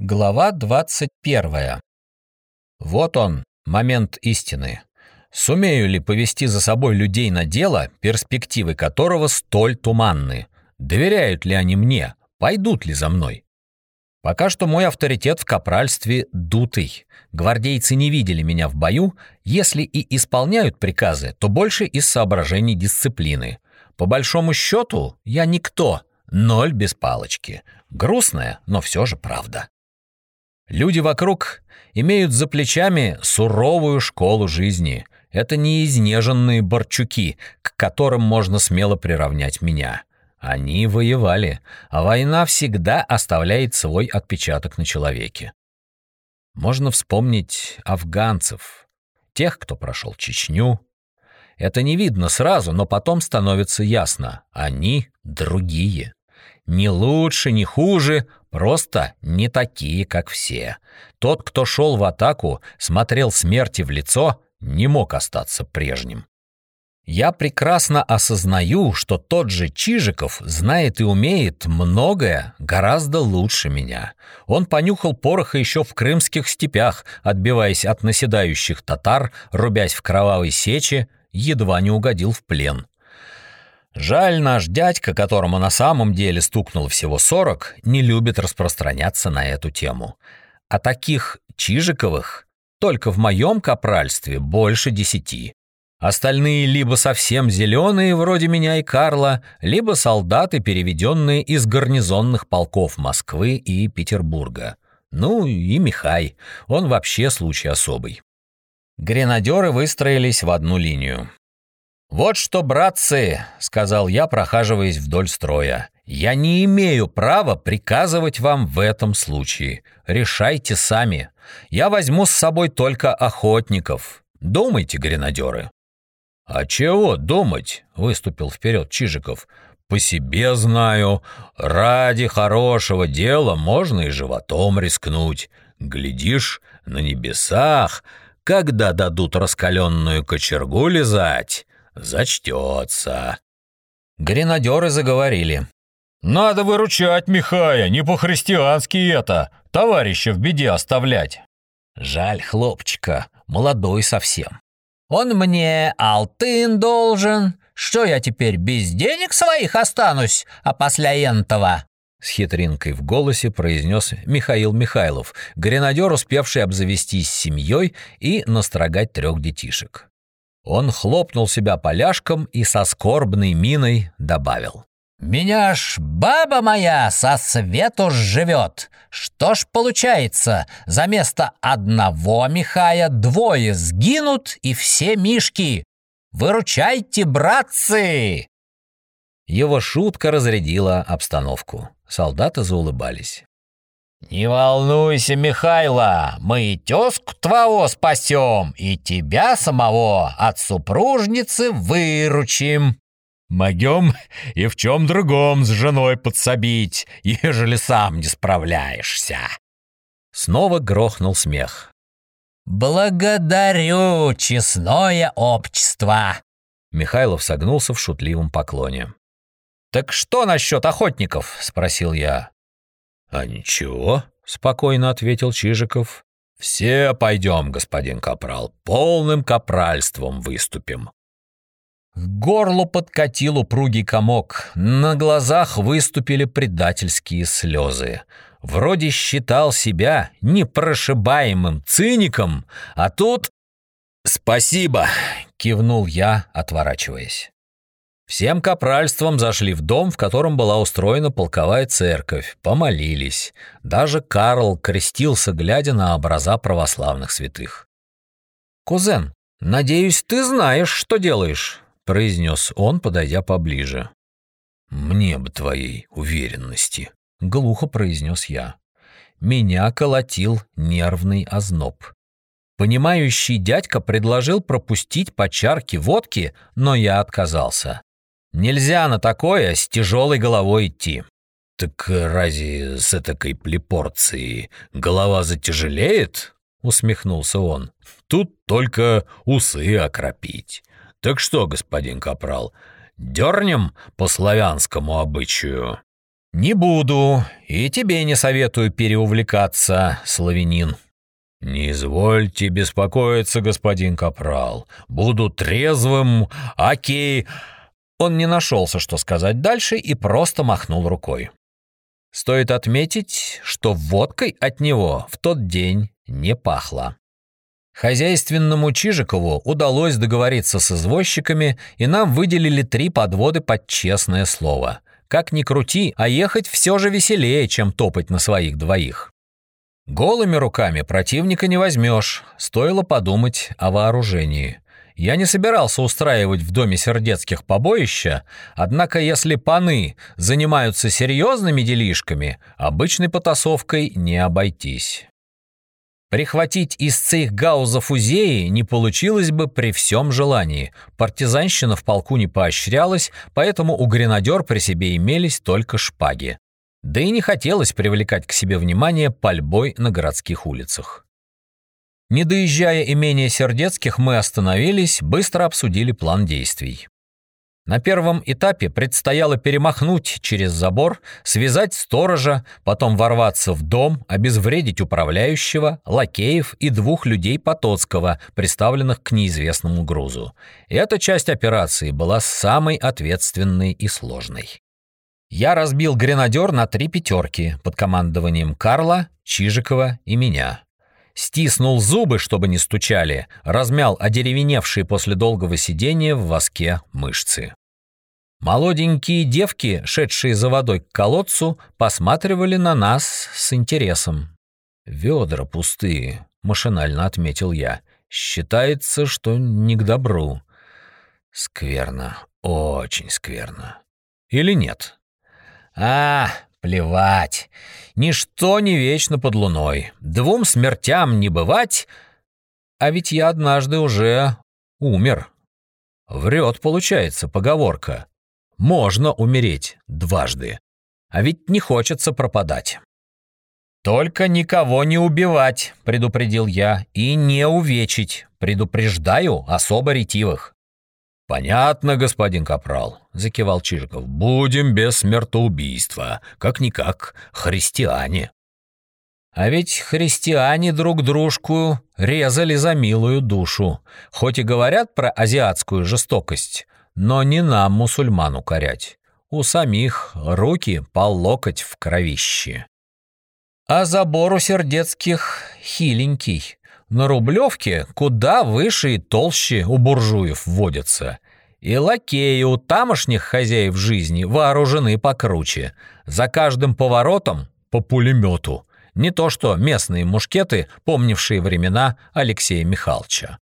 Глава 21. Вот он, момент истины. Сумею ли повести за собой людей на дело, перспективы которого столь туманны? Доверяют ли они мне? Пойдут ли за мной? Пока что мой авторитет в капральстве дутый. Гвардейцы не видели меня в бою, если и исполняют приказы, то больше из соображений дисциплины. По большому счету, я никто, ноль без палочки. Грустная, но все же правда. Люди вокруг имеют за плечами суровую школу жизни. Это не изнеженные борчуки, к которым можно смело приравнять меня. Они воевали, а война всегда оставляет свой отпечаток на человеке. Можно вспомнить афганцев, тех, кто прошел Чечню. Это не видно сразу, но потом становится ясно. Они другие. Не лучше, не хуже, просто не такие, как все. Тот, кто шел в атаку, смотрел смерти в лицо, не мог остаться прежним. Я прекрасно осознаю, что тот же Чижиков знает и умеет многое гораздо лучше меня. Он понюхал пороха еще в крымских степях, отбиваясь от наседающих татар, рубясь в кровавой сече, едва не угодил в плен. Жаль, наш дядька, которому на самом деле стукнул всего сорок, не любит распространяться на эту тему. А таких Чижиковых только в моем капральстве больше десяти. Остальные либо совсем зеленые, вроде меня и Карла, либо солдаты, переведенные из гарнизонных полков Москвы и Петербурга. Ну и Михай, он вообще случай особый. Гренадеры выстроились в одну линию. «Вот что, братцы», — сказал я, прохаживаясь вдоль строя, — «я не имею права приказывать вам в этом случае. Решайте сами. Я возьму с собой только охотников. Думайте, гренадеры». «А чего думать?» — выступил вперед Чижиков. «По себе знаю. Ради хорошего дела можно и животом рискнуть. Глядишь, на небесах, когда дадут раскаленную кочергу лизать, зачтется». Гренадеры заговорили. «Надо выручать Михая, не по-христиански это, товарища в беде оставлять». «Жаль хлопчика, молодой совсем». «Он мне алтын должен, что я теперь без денег своих останусь, а после энтова?» С хитринкой в голосе произнес Михаил Михайлов, гренадер, успевший обзавестись семьей и настрогать трех детишек. Он хлопнул себя поляшком и со скорбной миной добавил. «Меня ж баба моя со свету живет. Что ж получается, за место одного Михая двое сгинут и все мишки. Выручайте, братцы!» Его шутка разрядила обстановку. Солдаты заулыбались. «Не волнуйся, Михайло, мы и тезку твоего спасем, и тебя самого от супружницы выручим. Могем и в чем другом с женой подсобить, ежели сам не справляешься». Снова грохнул смех. «Благодарю, честное общество!» Михайлов согнулся в шутливом поклоне. «Так что насчет охотников?» — спросил я. «А ничего», — спокойно ответил Чижиков. «Все пойдем, господин Капрал, полным капральством выступим». К горлу подкатил упругий комок, на глазах выступили предательские слезы. Вроде считал себя непрошибаемым циником, а тут... «Спасибо!» — кивнул я, отворачиваясь. Всем капральством зашли в дом, в котором была устроена полковая церковь, помолились. Даже Карл крестился, глядя на образа православных святых. «Кузен, надеюсь, ты знаешь, что делаешь», — произнес он, подойдя поближе. «Мне бы твоей уверенности», — глухо произнес я. Меня колотил нервный озноб. Понимающий дядька предложил пропустить по чарке водки, но я отказался. Нельзя на такое с тяжелой головой идти. Так разве с этакой плепорцией голова затяжелеет? Усмехнулся он. Тут только усы окропить. Так что, господин Капрал, дернем по славянскому обычаю? «Не буду, и тебе не советую переувлекаться, славянин». «Не извольте беспокоиться, господин Капрал. Буду трезвым, окей...» Он не нашелся, что сказать дальше, и просто махнул рукой. Стоит отметить, что водкой от него в тот день не пахло. Хозяйственному Чижикову удалось договориться с извозчиками, и нам выделили три подводы под честное слово. Как ни крути, а ехать все же веселее, чем топать на своих двоих. Голыми руками противника не возьмешь, стоило подумать о вооружении. Я не собирался устраивать в доме сердецких побоища, однако если паны занимаются серьезными делишками, обычной потасовкой не обойтись. Прихватить из цейхгауза фузеи не получилось бы при всем желании. Партизанщина в полку не поощрялась, поэтому у гренадер при себе имелись только шпаги. Да и не хотелось привлекать к себе внимание пальбой на городских улицах. Не доезжая имения Сердецких, мы остановились, быстро обсудили план действий. На первом этапе предстояло перемахнуть через забор, связать сторожа, потом ворваться в дом, обезвредить управляющего, лакеев и двух людей Потоцкого, приставленных к неизвестному грузу. Эта часть операции была самой ответственной и сложной. Я разбил гренадер на три пятерки под командованием Карла, Чижикова и меня стиснул зубы, чтобы не стучали, размял одеревеневшие после долгого сидения в воске мышцы. Молоденькие девки, шедшие за водой к колодцу, посматривали на нас с интересом. «Ведра пустые», — машинально отметил я. «Считается, что не к добру». «Скверно, очень скверно. Или нет?» «А, Плевать. Ничто не вечно под луной. Двум смертям не бывать. А ведь я однажды уже умер. Врет, получается, поговорка. Можно умереть дважды. А ведь не хочется пропадать. «Только никого не убивать», — предупредил я, — «и не увечить. Предупреждаю особо ретивых». «Понятно, господин Капрал», — закивал Чижиков. «Будем без смертоубийства. Как-никак христиане». А ведь христиане друг дружку резали за милую душу. Хоть и говорят про азиатскую жестокость, но не нам, мусульман, укорять. У самих руки по локоть в кровище. А забор у сердецких хиленький. На Рублевке куда выше и толще у буржуев водятся. И лакеи у тамошних хозяев жизни вооружены покруче. За каждым поворотом по пулемету. Не то что местные мушкеты, помнившие времена Алексея Михайловича.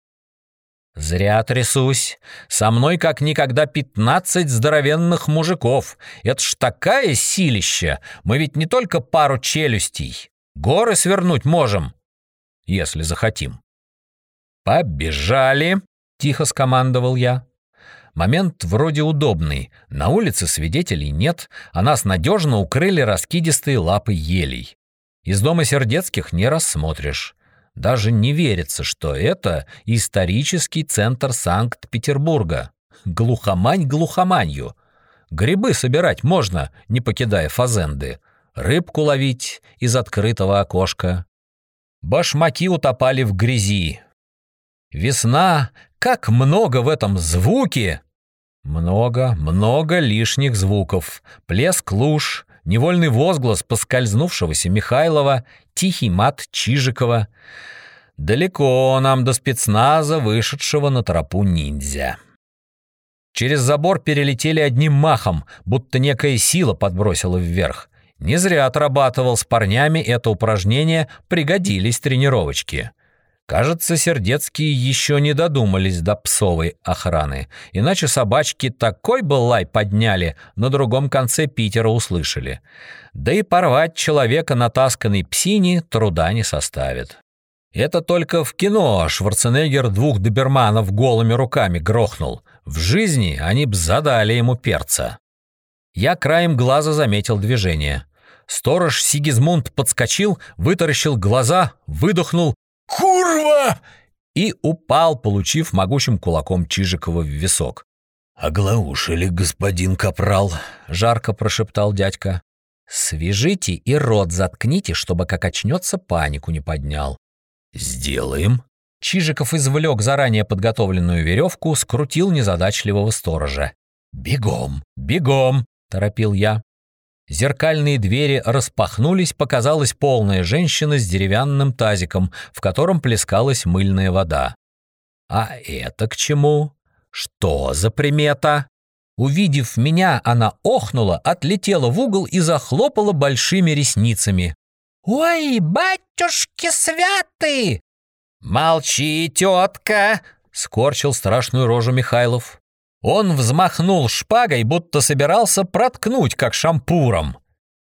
Зря трясусь. Со мной как никогда пятнадцать здоровенных мужиков. Это ж такая силища. Мы ведь не только пару челюстей. Горы свернуть можем если захотим. «Побежали!» — тихо скомандовал я. Момент вроде удобный. На улице свидетелей нет, а нас надежно укрыли раскидистые лапы елей. Из дома Сердецких не рассмотришь. Даже не верится, что это исторический центр Санкт-Петербурга. Глухомань глухоманью. Грибы собирать можно, не покидая фазенды. Рыбку ловить из открытого окошка. Башмаки утопали в грязи. Весна, как много в этом звуке! Много, много лишних звуков. Плеск луж, невольный возглас поскользнувшегося Михайлова, тихий мат Чижикова. Далеко нам до спецназа, вышедшего на тропу ниндзя. Через забор перелетели одним махом, будто некая сила подбросила вверх. Не зря отрабатывал с парнями это упражнение, пригодились тренировочки. Кажется, сердецкие еще не додумались до псовой охраны, иначе собачки такой бы лай подняли, на другом конце Питера услышали. Да и порвать человека натасканной псине труда не составит. Это только в кино Шварценеггер двух доберманов голыми руками грохнул. В жизни они б задали ему перца. Я краем глаза заметил движение. Сторож Сигизмунд подскочил, вытаращил глаза, выдохнул «Курва!» и упал, получив могучим кулаком Чижикова в висок. «Оглаушили, господин Капрал», — жарко прошептал дядька. Свяжите и рот заткните, чтобы как очнется панику не поднял. Сделаем. Чижиков извлек заранее подготовленную веревку, скрутил незадачливого сторожа. «Бегом, бегом!» — торопил я. Зеркальные двери распахнулись, показалась полная женщина с деревянным тазиком, в котором плескалась мыльная вода. «А это к чему? Что за примета?» Увидев меня, она охнула, отлетела в угол и захлопала большими ресницами. «Ой, батюшки святы!» «Молчи, тетка!» — скорчил страшную рожу Михайлов. Он взмахнул шпагой, будто собирался проткнуть, как шампуром.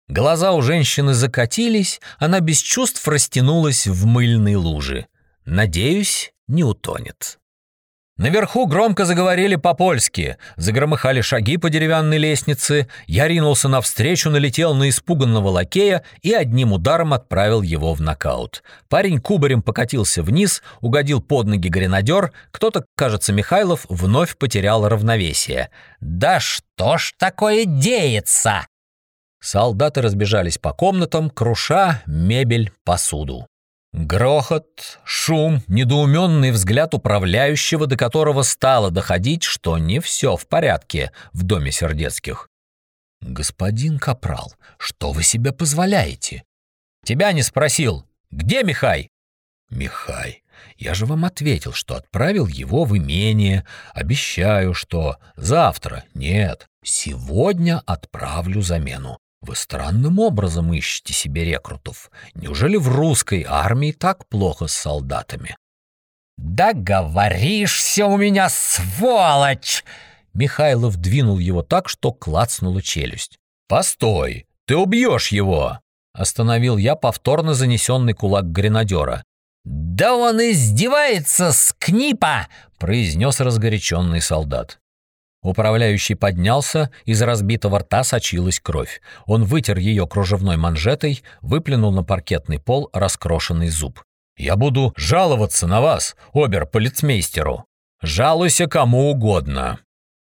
Глаза у женщины закатились, она без чувств растянулась в мыльной луже. Надеюсь, не утонет. Наверху громко заговорили по-польски, загромыхали шаги по деревянной лестнице, я ринулся навстречу, налетел на испуганного лакея и одним ударом отправил его в нокаут. Парень кубарем покатился вниз, угодил под ноги гренадер, кто-то, кажется, Михайлов, вновь потерял равновесие. «Да что ж такое деется?» Солдаты разбежались по комнатам, круша мебель, посуду. Грохот, шум, недоуменный взгляд управляющего, до которого стало доходить, что не все в порядке в доме Сердецких. «Господин Капрал, что вы себе позволяете?» «Тебя не спросил. Где Михай?» «Михай, я же вам ответил, что отправил его в имение. Обещаю, что завтра, нет, сегодня отправлю замену. Вы странным образом ищете себе рекрутов. Неужели в русской армии так плохо с солдатами? Да говоришься у меня, сволочь! Михайлов двинул его так, что клацнула челюсть. Постой, ты убьешь его! Остановил я повторно занесенный кулак гренадера. «Да он издевается с книпа!» — произнес разгоряченный солдат. Управляющий поднялся, из разбитого рта сочилась кровь. Он вытер ее кружевной манжетой, выплюнул на паркетный пол раскрошенный зуб. «Я буду жаловаться на вас, обер-полицмейстеру. Жалуйся кому угодно».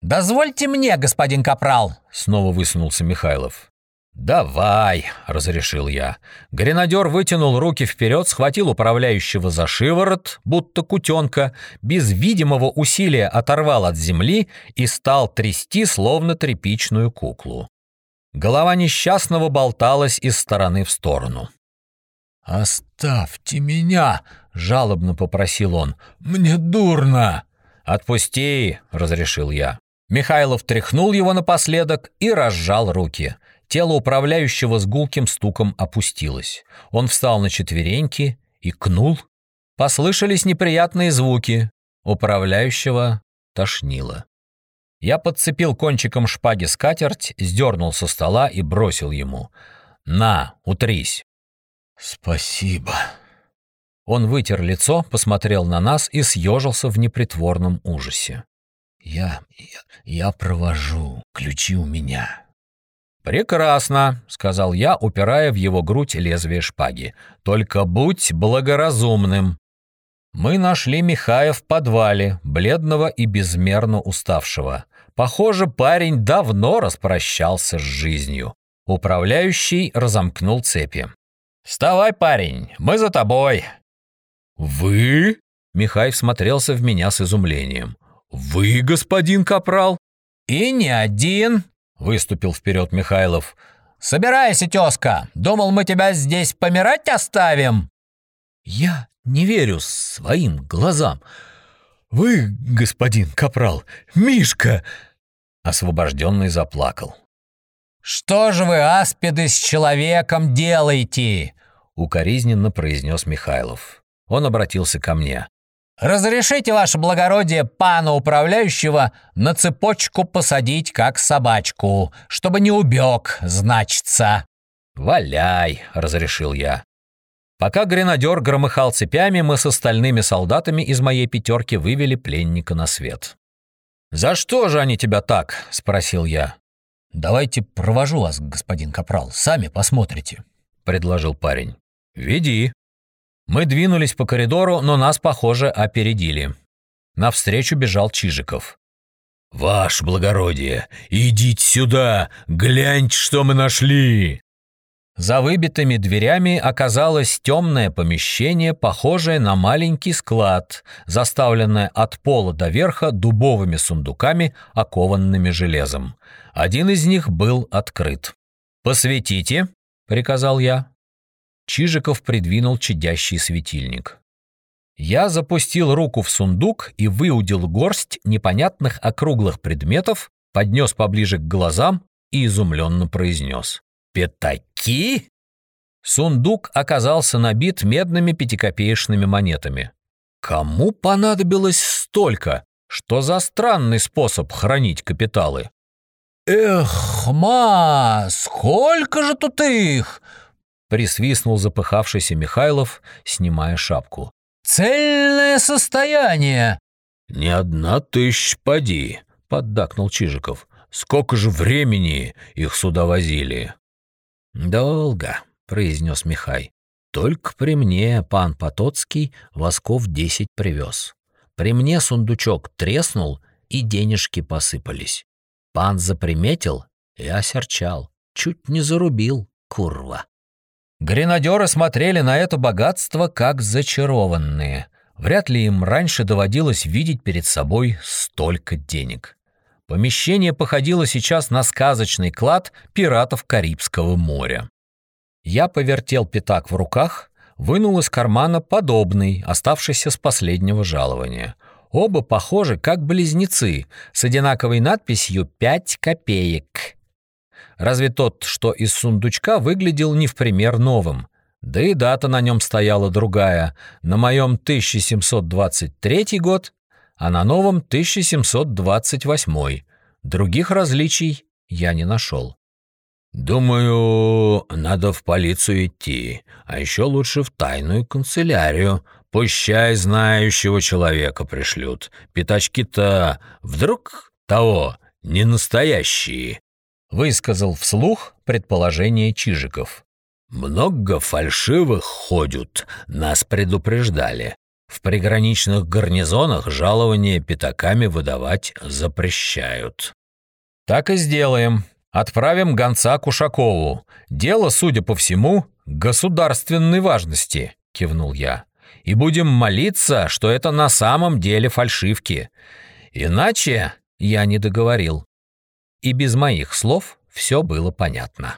«Дозвольте мне, господин Капрал», — снова высунулся Михайлов. «Давай», — разрешил я. Гренадер вытянул руки вперед, схватил управляющего за шиворот, будто кутенка, без видимого усилия оторвал от земли и стал трясти, словно тряпичную куклу. Голова несчастного болталась из стороны в сторону. «Оставьте меня!» — жалобно попросил он. «Мне дурно!» «Отпусти!» — разрешил я. Михайлов тряхнул его напоследок и разжал руки. Тело управляющего с гулким стуком опустилось. Он встал на четвереньки и кнул. Послышались неприятные звуки. Управляющего тошнило. Я подцепил кончиком шпаги скатерть, сдернул со стола и бросил ему. «На, утрись!» «Спасибо!» Он вытер лицо, посмотрел на нас и съежился в непритворном ужасе. «Я... я, я провожу. Ключи у меня. «Прекрасно», — сказал я, упирая в его грудь лезвие шпаги. «Только будь благоразумным». Мы нашли Михая в подвале, бледного и безмерно уставшего. Похоже, парень давно распрощался с жизнью. Управляющий разомкнул цепи. «Вставай, парень, мы за тобой!» «Вы?» — Михай всмотрелся в меня с изумлением. «Вы, господин Капрал?» «И не один!» Выступил вперед Михайлов. «Собирайся, тезка! Думал, мы тебя здесь помирать оставим!» «Я не верю своим глазам! Вы, господин Капрал, Мишка!» Освобожденный заплакал. «Что же вы, аспиды, с человеком делаете?» Укоризненно произнес Михайлов. Он обратился ко мне. Разрешите, ваше благородие, пана управляющего на цепочку посадить, как собачку, чтобы не убег, значится». «Валяй», — разрешил я. Пока гренадер громыхал цепями, мы с остальными солдатами из моей пятерки вывели пленника на свет. «За что же они тебя так?» — спросил я. «Давайте провожу вас, господин Капрал, сами посмотрите», — предложил парень. «Веди», мы двинулись по коридору, но нас, похоже, опередили. Навстречу бежал Чижиков. «Ваше благородие, идите сюда, гляньте, что мы нашли!» За выбитыми дверями оказалось темное помещение, похожее на маленький склад, заставленное от пола до верха дубовыми сундуками, окованными железом. Один из них был открыт. «Посветите», — приказал я. Чижиков придвинул чадящий светильник. Я запустил руку в сундук и выудил горсть непонятных округлых предметов, поднес поближе к глазам и изумленно произнес. «Пятаки?» Сундук оказался набит медными пятикопеечными монетами. Кому понадобилось столько? Что за странный способ хранить капиталы? «Эх, ма, сколько же тут их!» Присвистнул запыхавшийся Михайлов, снимая шапку. «Цельное состояние!» «Не одна тысяча поди», — поддакнул Чижиков. «Сколько же времени их сюда возили?» «Долго», — произнес Михай. «Только при мне пан Потоцкий восков десять привез. При мне сундучок треснул, и денежки посыпались. Пан заприметил и осерчал, чуть не зарубил, курва». Гренадеры смотрели на это богатство как зачарованные. Вряд ли им раньше доводилось видеть перед собой столько денег. Помещение походило сейчас на сказочный клад пиратов Карибского моря. Я повертел пятак в руках, вынул из кармана подобный, оставшийся с последнего жалования. Оба похожи, как близнецы, с одинаковой надписью «пять копеек». Разве тот, что из сундучка, выглядел не в пример новым. Да и дата на нем стояла другая, на моем 1723 год а на новом 1728. Других различий я не нашел. «Думаю, надо в полицию идти, а еще лучше в тайную канцелярию. Пущай знающего человека пришлют. Пятачки-то вдруг того не настоящие», — высказал вслух предположение Чижиков. «Много фальшивых ходят, нас предупреждали. В приграничных гарнизонах жалования пятаками выдавать запрещают. Так и сделаем. Отправим гонца к Ушакову. Дело, судя по всему, государственной важности, кивнул я. И будем молиться, что это на самом деле фальшивки. Иначе я не договорил. И без моих слов все было понятно.